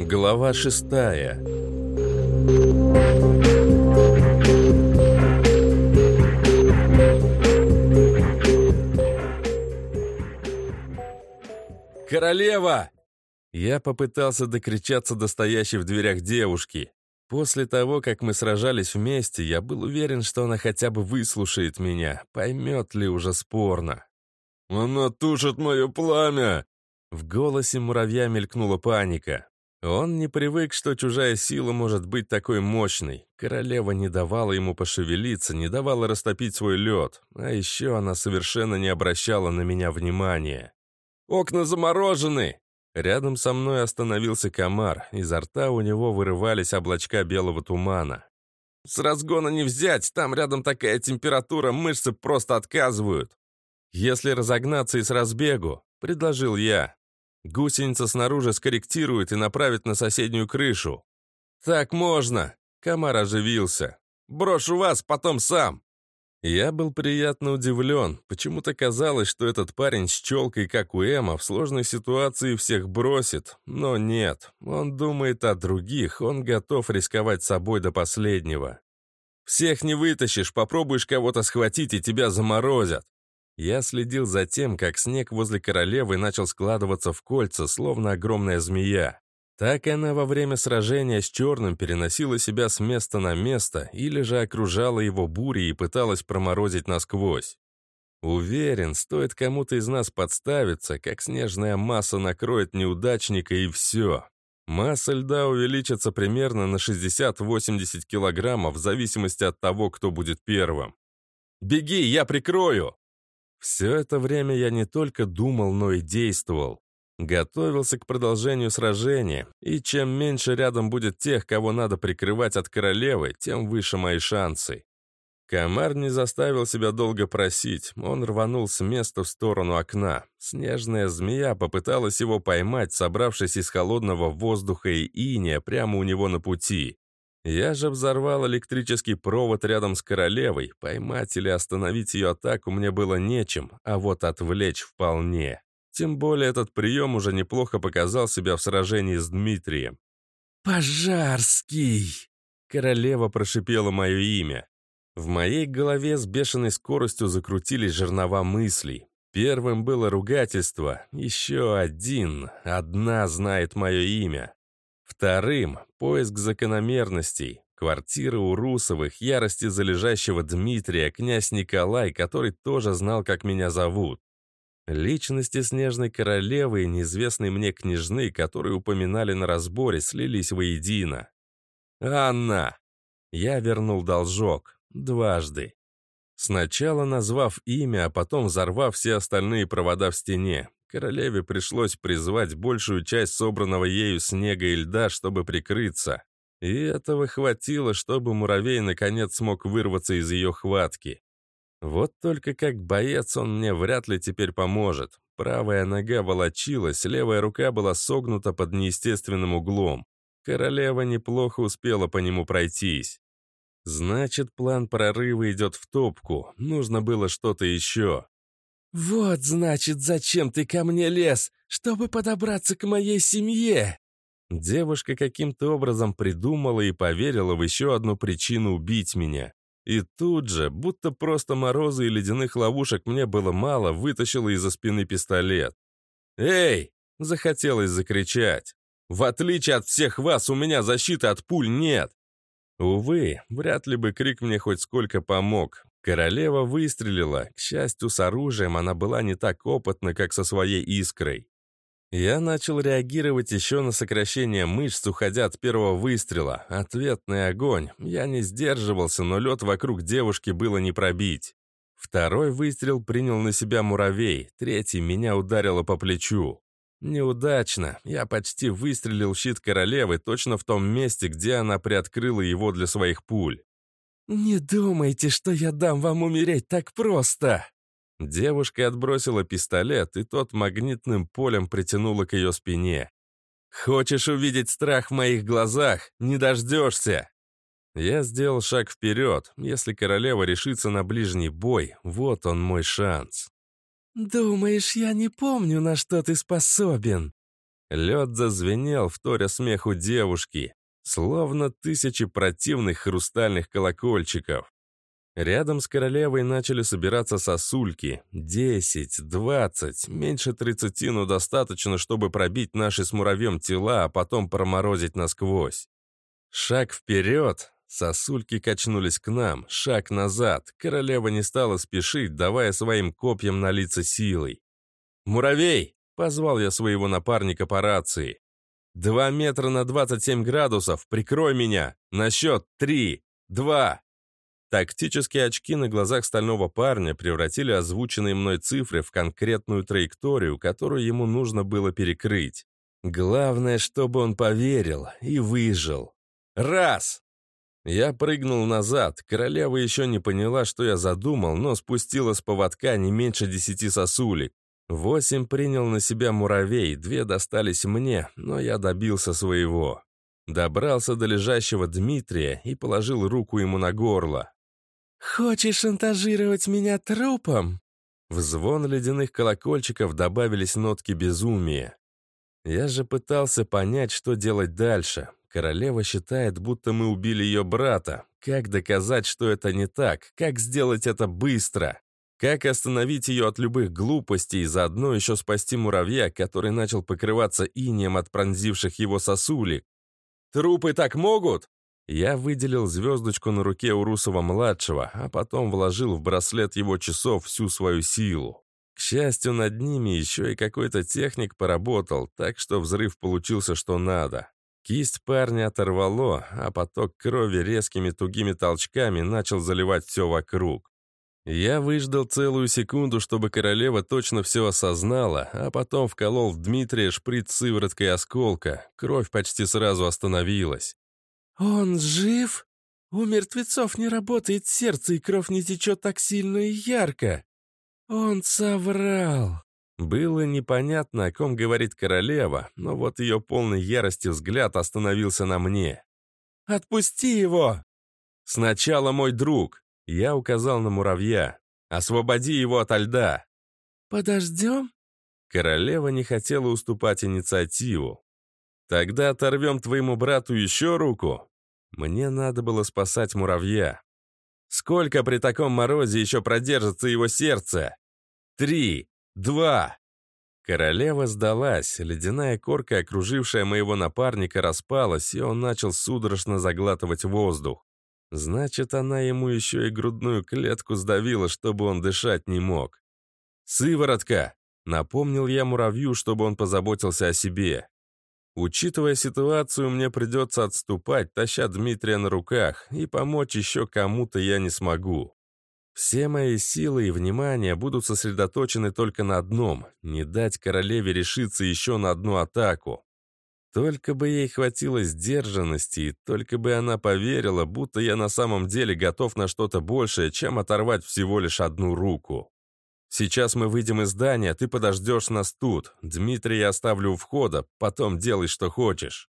Глава шестая «Королева!» Я попытался докричаться до стоящей в дверях девушки. После того, как мы сражались вместе, я был уверен, что она хотя бы выслушает меня, поймет ли уже спорно. «Она тушит мое пламя!» В голосе муравья мелькнула паника. Он не привык, что чужая сила может быть такой мощной. Королева не давала ему пошевелиться, не давала растопить свой лед. А еще она совершенно не обращала на меня внимания. «Окна заморожены!» Рядом со мной остановился комар. Изо рта у него вырывались облачка белого тумана. «С разгона не взять! Там рядом такая температура, мышцы просто отказывают!» «Если разогнаться и с разбегу», — предложил я. Гусеница снаружи скорректирует и направит на соседнюю крышу. «Так можно!» — комар оживился. «Брошу вас, потом сам!» Я был приятно удивлен. Почему-то казалось, что этот парень с челкой, как у Эма, в сложной ситуации всех бросит. Но нет, он думает о других, он готов рисковать собой до последнего. «Всех не вытащишь, попробуешь кого-то схватить, и тебя заморозят!» Я следил за тем, как снег возле королевы начал складываться в кольца, словно огромная змея. Так она во время сражения с Черным переносила себя с места на место или же окружала его бурей и пыталась проморозить насквозь. Уверен, стоит кому-то из нас подставиться, как снежная масса накроет неудачника и все. Масса льда увеличится примерно на 60-80 килограммов в зависимости от того, кто будет первым. «Беги, я прикрою!» Все это время я не только думал, но и действовал. Готовился к продолжению сражения, и чем меньше рядом будет тех, кого надо прикрывать от королевы, тем выше мои шансы. Комар не заставил себя долго просить, он рванул с места в сторону окна. Снежная змея попыталась его поймать, собравшись из холодного воздуха и иния прямо у него на пути. Я же взорвал электрический провод рядом с королевой. Поймать или остановить ее атаку мне было нечем, а вот отвлечь вполне. Тем более этот прием уже неплохо показал себя в сражении с Дмитрием. «Пожарский!» Королева прошипела мое имя. В моей голове с бешеной скоростью закрутились жернова мыслей. Первым было ругательство. Еще один, одна знает мое имя. Вторым — поиск закономерностей. Квартира у Русовых, ярости залежащего Дмитрия, князь Николай, который тоже знал, как меня зовут. Личности Снежной Королевы и неизвестной мне княжны, которые упоминали на разборе, слились воедино. «Анна!» Я вернул должок. Дважды. Сначала назвав имя, а потом взорвав все остальные провода в стене. Королеве пришлось призвать большую часть собранного ею снега и льда, чтобы прикрыться. И этого хватило, чтобы муравей наконец смог вырваться из ее хватки. Вот только как боец он мне вряд ли теперь поможет. Правая нога волочилась, левая рука была согнута под неестественным углом. Королева неплохо успела по нему пройтись. Значит, план прорыва идет в топку. Нужно было что-то еще. «Вот, значит, зачем ты ко мне лез, чтобы подобраться к моей семье!» Девушка каким-то образом придумала и поверила в еще одну причину убить меня. И тут же, будто просто мороза и ледяных ловушек мне было мало, вытащила из-за спины пистолет. «Эй!» — захотелось закричать. «В отличие от всех вас, у меня защиты от пуль нет!» Увы, вряд ли бы крик мне хоть сколько помог. Королева выстрелила. К счастью, с оружием она была не так опытна, как со своей искрой. Я начал реагировать еще на сокращение мышц, уходя от первого выстрела. Ответный огонь. Я не сдерживался, но лед вокруг девушки было не пробить. Второй выстрел принял на себя муравей, третий меня ударило по плечу. Неудачно. Я почти выстрелил щит королевы точно в том месте, где она приоткрыла его для своих пуль. «Не думайте, что я дам вам умереть так просто!» Девушка отбросила пистолет, и тот магнитным полем притянула к ее спине. «Хочешь увидеть страх в моих глазах? Не дождешься!» Я сделал шаг вперед. Если королева решится на ближний бой, вот он мой шанс. «Думаешь, я не помню, на что ты способен?» Лед зазвенел, вторя смеху девушки, словно тысячи противных хрустальных колокольчиков. Рядом с королевой начали собираться сосульки. Десять, двадцать, меньше тридцати, но достаточно, чтобы пробить наши с муравьем тела, а потом проморозить насквозь. Шаг вперед, сосульки качнулись к нам, шаг назад. Королева не стала спешить, давая своим копьям налиться силой. «Муравей!» — позвал я своего напарника по рации. «Два метра на двадцать семь градусов, прикрой меня! На счет три, два, Тактические очки на глазах стального парня превратили озвученные мной цифры в конкретную траекторию, которую ему нужно было перекрыть. Главное, чтобы он поверил и выжил. Раз! Я прыгнул назад. Королева еще не поняла, что я задумал, но спустила с поводка не меньше десяти сосулек. Восемь принял на себя муравей, две достались мне, но я добился своего. Добрался до лежащего Дмитрия и положил руку ему на горло. «Хочешь шантажировать меня трупом?» В звон ледяных колокольчиков добавились нотки безумия. Я же пытался понять, что делать дальше. Королева считает, будто мы убили ее брата. Как доказать, что это не так? Как сделать это быстро? Как остановить ее от любых глупостей и заодно еще спасти муравья, который начал покрываться инеем от пронзивших его сосулек? «Трупы так могут?» Я выделил звездочку на руке у Русова-младшего, а потом вложил в браслет его часов всю свою силу. К счастью, над ними еще и какой-то техник поработал, так что взрыв получился что надо. Кисть парня оторвало, а поток крови резкими тугими толчками начал заливать все вокруг. Я выждал целую секунду, чтобы королева точно все осознала, а потом вколол в Дмитрия шприц сывороткой осколка. Кровь почти сразу остановилась. «Он жив? У мертвецов не работает сердце, и кровь не течет так сильно и ярко. Он соврал». Было непонятно, о ком говорит королева, но вот ее полный ярости взгляд остановился на мне. «Отпусти его!» «Сначала мой друг!» Я указал на муравья. «Освободи его ото льда!» «Подождем?» Королева не хотела уступать инициативу. «Тогда оторвем твоему брату еще руку!» Мне надо было спасать муравья. Сколько при таком морозе еще продержится его сердце? Три, два. Королева сдалась, ледяная корка, окружившая моего напарника, распалась, и он начал судорожно заглатывать воздух. Значит, она ему еще и грудную клетку сдавила, чтобы он дышать не мог. «Сыворотка!» — напомнил я муравью, чтобы он позаботился о себе. Учитывая ситуацию, мне придется отступать, таща Дмитрия на руках, и помочь еще кому-то я не смогу. Все мои силы и внимание будут сосредоточены только на одном — не дать королеве решиться еще на одну атаку. Только бы ей хватило сдержанности, и только бы она поверила, будто я на самом деле готов на что-то большее, чем оторвать всего лишь одну руку. Сейчас мы выйдем из здания, ты подождешь нас тут. Дмитрия я оставлю у входа, потом делай, что хочешь».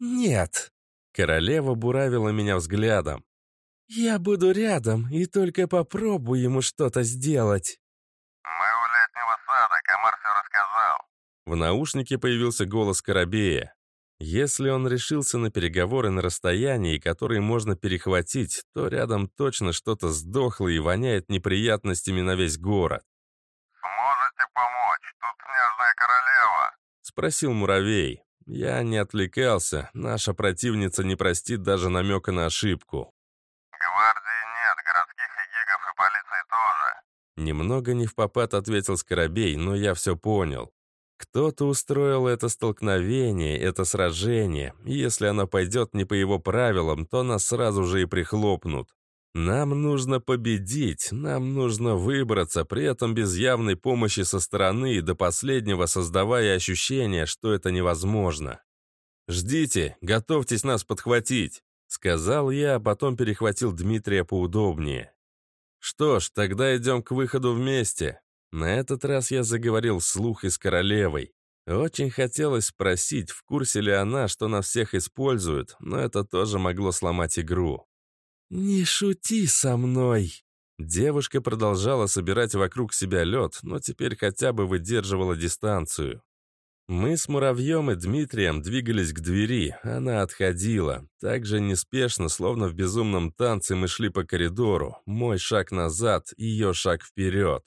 «Нет». Королева буравила меня взглядом. «Я буду рядом и только попробую ему что-то сделать». «Мы у летнего сада, комар все рассказал». В наушнике появился голос Коробея. Если он решился на переговоры на расстоянии, которые можно перехватить, то рядом точно что-то сдохло и воняет неприятностями на весь город. «Сможете помочь? Тут снежная королева?» — спросил муравей. Я не отвлекался, наша противница не простит даже намека на ошибку. «Гвардии нет, городских эгигов и полиции тоже». Немного не в попад ответил Скоробей, но я все понял. Кто-то устроил это столкновение, это сражение, если оно пойдет не по его правилам, то нас сразу же и прихлопнут. Нам нужно победить, нам нужно выбраться, при этом без явной помощи со стороны и до последнего создавая ощущение, что это невозможно. «Ждите, готовьтесь нас подхватить», — сказал я, а потом перехватил Дмитрия поудобнее. «Что ж, тогда идем к выходу вместе. На этот раз я заговорил вслух и с королевой. Очень хотелось спросить, в курсе ли она, что нас всех используют, но это тоже могло сломать игру. «Не шути со мной!» Девушка продолжала собирать вокруг себя лед, но теперь хотя бы выдерживала дистанцию. Мы с Муравьем и Дмитрием двигались к двери, она отходила. Так же неспешно, словно в безумном танце, мы шли по коридору. Мой шаг назад, ее шаг вперед.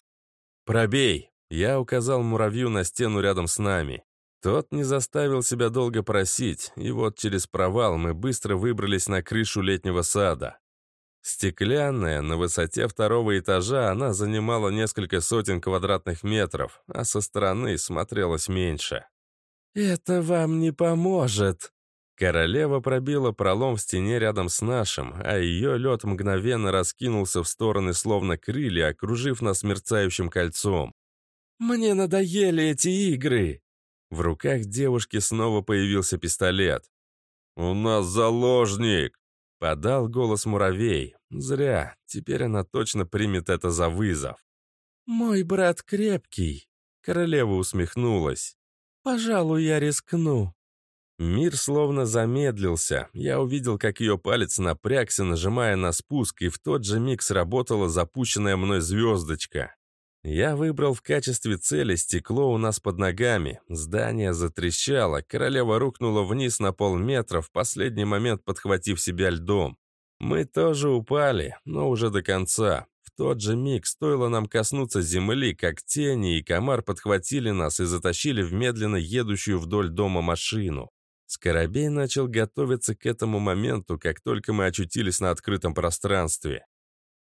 «Пробей!» Я указал Муравью на стену рядом с нами. Тот не заставил себя долго просить, и вот через провал мы быстро выбрались на крышу летнего сада. Стеклянная, на высоте второго этажа она занимала несколько сотен квадратных метров, а со стороны смотрелась меньше. «Это вам не поможет!» Королева пробила пролом в стене рядом с нашим, а ее лед мгновенно раскинулся в стороны, словно крылья, окружив нас мерцающим кольцом. «Мне надоели эти игры!» В руках девушки снова появился пистолет. «У нас заложник!» — подал голос муравей. «Зря. Теперь она точно примет это за вызов». «Мой брат крепкий», — королева усмехнулась. «Пожалуй, я рискну». Мир словно замедлился. Я увидел, как ее палец напрягся, нажимая на спуск, и в тот же миг сработала запущенная мной звездочка. Я выбрал в качестве цели стекло у нас под ногами. Здание затрещало, королева рухнула вниз на полметра, в последний момент подхватив себя льдом. Мы тоже упали, но уже до конца. В тот же миг стоило нам коснуться земли, как тени и комар подхватили нас и затащили в медленно едущую вдоль дома машину. Скоробей начал готовиться к этому моменту, как только мы очутились на открытом пространстве.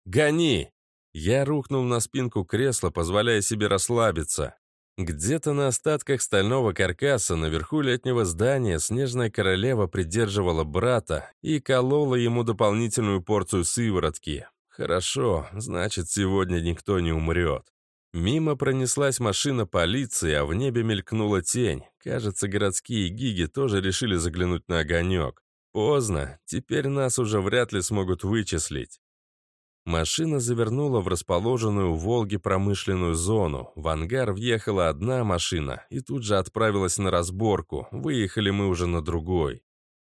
«Гони!» Я рухнул на спинку кресла, позволяя себе расслабиться. Где-то на остатках стального каркаса наверху летнего здания снежная королева придерживала брата и колола ему дополнительную порцию сыворотки. Хорошо, значит, сегодня никто не умрет. Мимо пронеслась машина полиции, а в небе мелькнула тень. Кажется, городские гиги тоже решили заглянуть на огонек. Поздно, теперь нас уже вряд ли смогут вычислить. Машина завернула в расположенную в Волге промышленную зону. В ангар въехала одна машина и тут же отправилась на разборку. Выехали мы уже на другой.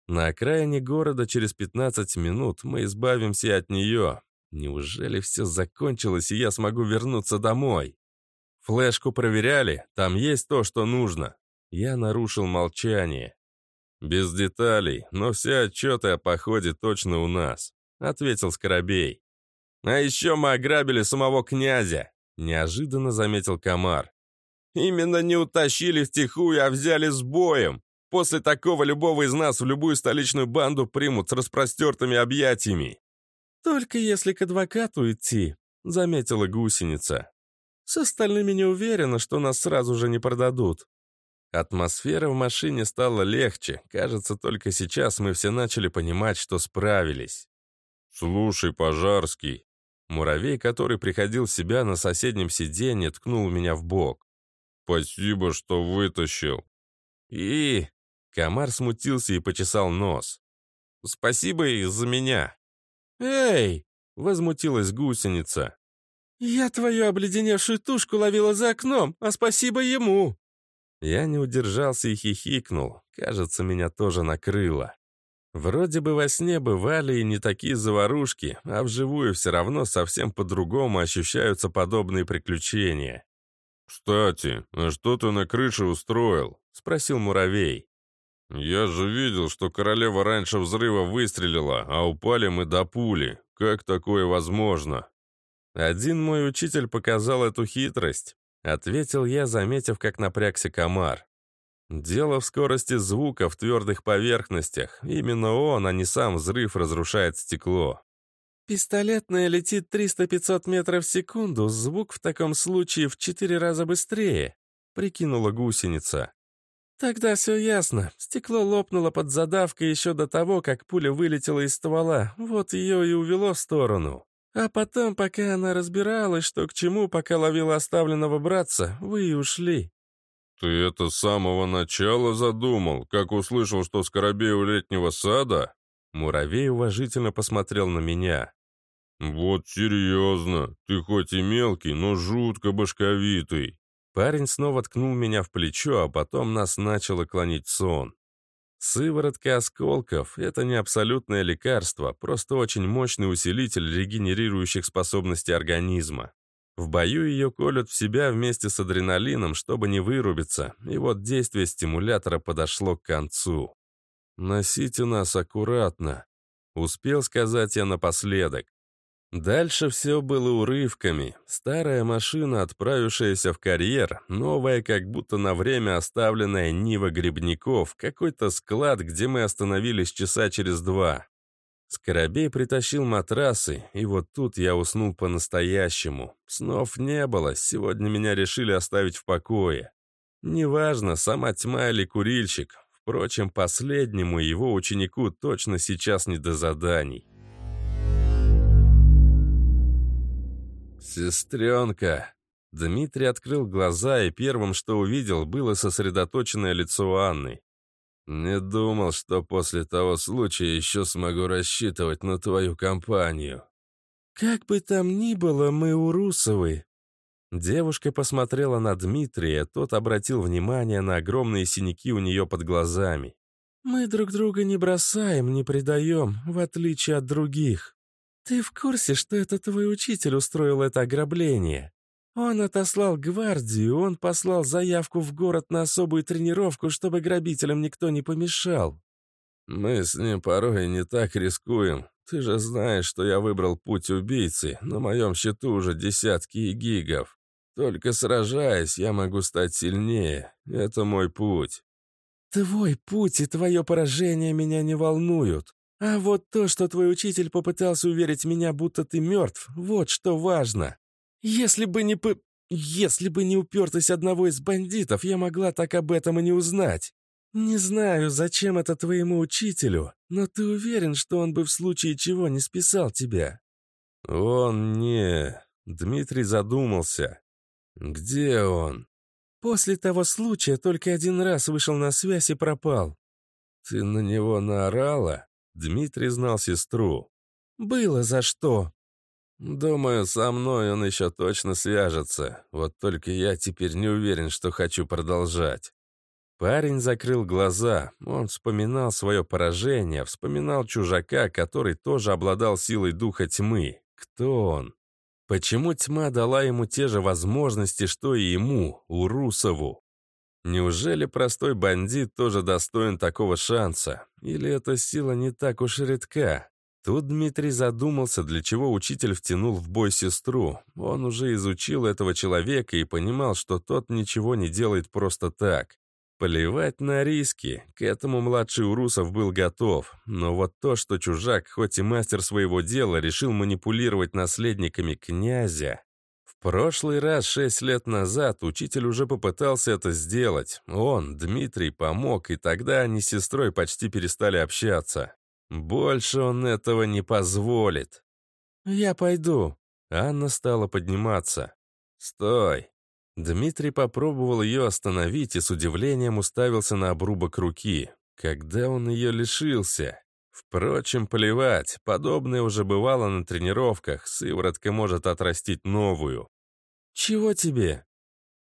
На окраине города через 15 минут мы избавимся от нее. Неужели все закончилось, и я смогу вернуться домой? Флешку проверяли? Там есть то, что нужно. Я нарушил молчание. «Без деталей, но все отчеты о походе точно у нас», — ответил Скоробей. А еще мы ограбили самого князя», — неожиданно заметил Комар. «Именно не утащили втихую, а взяли с боем. После такого любого из нас в любую столичную банду примут с распростертыми объятиями». «Только если к адвокату идти», — заметила гусеница. «С остальными не уверена, что нас сразу же не продадут». Атмосфера в машине стала легче. Кажется, только сейчас мы все начали понимать, что справились. «Слушай, Пожарский», Муравей, который приходил в себя на соседнем сиденье, ткнул меня в бок. «Спасибо, что вытащил». «И...» Комар смутился и почесал нос. «Спасибо и за меня». «Эй!» — возмутилась гусеница. «Я твою обледеневшую тушку ловила за окном, а спасибо ему!» Я не удержался и хихикнул. Кажется, меня тоже накрыло. Вроде бы во сне бывали и не такие заварушки, а вживую все равно совсем по-другому ощущаются подобные приключения. «Кстати, а что ты на крыше устроил?» — спросил муравей. «Я же видел, что королева раньше взрыва выстрелила, а упали мы до пули. Как такое возможно?» «Один мой учитель показал эту хитрость», — ответил я, заметив, как напрягся комар. Дело в скорости звука в твердых поверхностях. Именно он, а не сам взрыв, разрушает стекло. «Пистолетная летит 300-500 метров в секунду, звук в таком случае в четыре раза быстрее», — прикинула гусеница. «Тогда все ясно. Стекло лопнуло под задавкой еще до того, как пуля вылетела из ствола. Вот ее и увело в сторону. А потом, пока она разбиралась, что к чему, пока ловила оставленного братца, вы и ушли. «Ты это с самого начала задумал, как услышал, что скоробей у летнего сада?» Муравей уважительно посмотрел на меня. «Вот серьезно, ты хоть и мелкий, но жутко башковитый». Парень снова ткнул меня в плечо, а потом нас начало клонить сон. Сыворотка осколков — это не абсолютное лекарство, просто очень мощный усилитель регенерирующих способностей организма. В бою ее колют в себя вместе с адреналином, чтобы не вырубиться, и вот действие стимулятора подошло к концу. «Носите нас аккуратно», — успел сказать я напоследок. Дальше все было урывками. Старая машина, отправившаяся в карьер, новая, как будто на время оставленная Нива Грибников, какой-то склад, где мы остановились часа через два. Скоробей притащил матрасы, и вот тут я уснул по-настоящему. Снов не было, сегодня меня решили оставить в покое. Неважно, сама тьма или курильщик. Впрочем, последнему его ученику точно сейчас не до заданий. «Сестренка!» Дмитрий открыл глаза, и первым, что увидел, было сосредоточенное лицо Анны. «Не думал, что после того случая еще смогу рассчитывать на твою компанию». «Как бы там ни было, мы у Русовой». Девушка посмотрела на Дмитрия, тот обратил внимание на огромные синяки у нее под глазами. «Мы друг друга не бросаем, не предаем, в отличие от других. Ты в курсе, что это твой учитель устроил это ограбление?» Он отослал гвардию, он послал заявку в город на особую тренировку, чтобы грабителям никто не помешал. Мы с ним порой не так рискуем. Ты же знаешь, что я выбрал путь убийцы. На моем счету уже десятки гигов. Только сражаясь, я могу стать сильнее. Это мой путь. Твой путь и твое поражение меня не волнуют. А вот то, что твой учитель попытался уверить меня, будто ты мертв, вот что важно. Если бы не по... Если бы не упертость одного из бандитов, я могла так об этом и не узнать. Не знаю, зачем это твоему учителю, но ты уверен, что он бы в случае чего не списал тебя?» «Он не...» Дмитрий задумался. «Где он?» «После того случая только один раз вышел на связь и пропал». «Ты на него наорала?» Дмитрий знал сестру. «Было за что», «Думаю, со мной он еще точно свяжется. Вот только я теперь не уверен, что хочу продолжать». Парень закрыл глаза. Он вспоминал свое поражение, вспоминал чужака, который тоже обладал силой духа тьмы. Кто он? Почему тьма дала ему те же возможности, что и ему, Урусову? Неужели простой бандит тоже достоин такого шанса? Или эта сила не так уж редка? Тут Дмитрий задумался, для чего учитель втянул в бой сестру. Он уже изучил этого человека и понимал, что тот ничего не делает просто так. Плевать на риски. К этому младший Урусов был готов. Но вот то, что чужак, хоть и мастер своего дела, решил манипулировать наследниками князя... Прошлый раз, шесть лет назад, учитель уже попытался это сделать. Он, Дмитрий, помог, и тогда они с сестрой почти перестали общаться. Больше он этого не позволит. «Я пойду». Анна стала подниматься. «Стой!» Дмитрий попробовал ее остановить и с удивлением уставился на обрубок руки. Когда он ее лишился? Впрочем, плевать, подобное уже бывало на тренировках, сыворотка может отрастить новую. «Чего тебе?»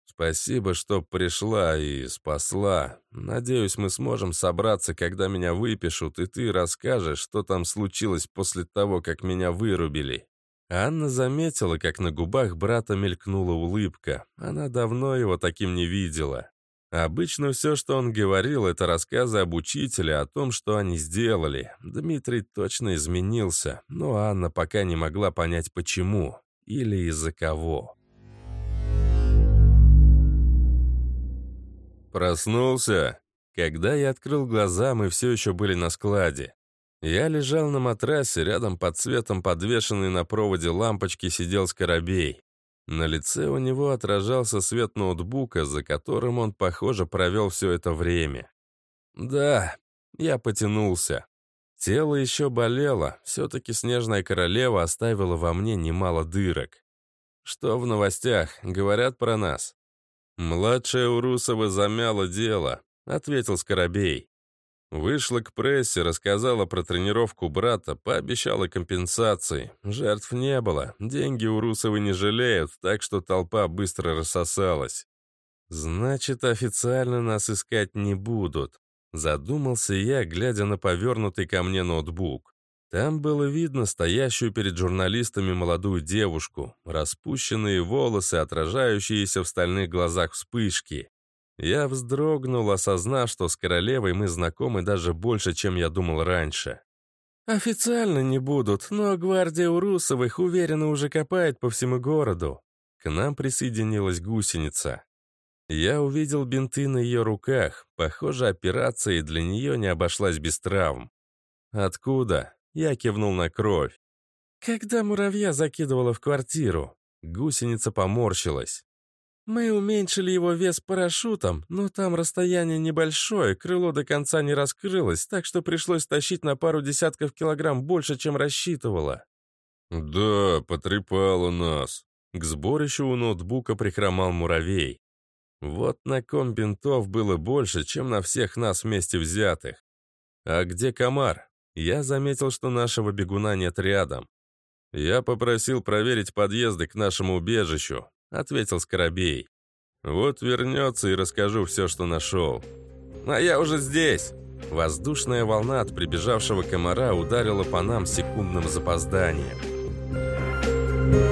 Спасибо, что пришла и спасла. Надеюсь, мы сможем собраться, когда меня выпишут, и ты расскажешь, что там случилось после того, как меня вырубили». Анна заметила, как на губах брата мелькнула улыбка. Она давно его таким не видела. Обычно все, что он говорил, это рассказы об учителе, о том, что они сделали. Дмитрий точно изменился, но Анна пока не могла понять, почему или из-за кого. Проснулся. Когда я открыл глаза, мы все еще были на складе. Я лежал на матрасе, рядом под цветом подвешенной на проводе лампочки сидел Скоробей. На лице у него отражался свет ноутбука, за которым он, похоже, провел все это время. Да, я потянулся. Тело еще болело, все-таки Снежная Королева оставила во мне немало дырок. Что в новостях? Говорят про нас? «Младшая Урусова замяла дело», — ответил Скоробей. Вышла к прессе, рассказала про тренировку брата, пообещала компенсации. Жертв не было, деньги Урусовы не жалеют, так что толпа быстро рассосалась. «Значит, официально нас искать не будут», — задумался я, глядя на повернутый ко мне ноутбук. Там было видно стоящую перед журналистами молодую девушку, распущенные волосы, отражающиеся в стальных глазах вспышки. Я вздрогнул, осознав, что с королевой мы знакомы даже больше, чем я думал раньше. «Официально не будут, но гвардия Урусовых уверенно уже копает по всему городу». К нам присоединилась гусеница. Я увидел бинты на ее руках. Похоже, операция для нее не обошлась без травм. «Откуда?» Я кивнул на кровь. «Когда муравья закидывала в квартиру?» Гусеница поморщилась. Мы уменьшили его вес парашютом, но там расстояние небольшое, крыло до конца не раскрылось, так что пришлось тащить на пару десятков килограмм больше, чем рассчитывала. «Да, потрепало нас». К сборищу у ноутбука прихромал муравей. Вот на ком бинтов было больше, чем на всех нас вместе взятых. А где комар? Я заметил, что нашего бегуна нет рядом. Я попросил проверить подъезды к нашему убежищу. — ответил Скоробей. «Вот вернется и расскажу все, что нашел». «А я уже здесь!» Воздушная волна от прибежавшего комара ударила по нам секундным запозданием. Thank.